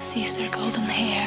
sees their golden hair.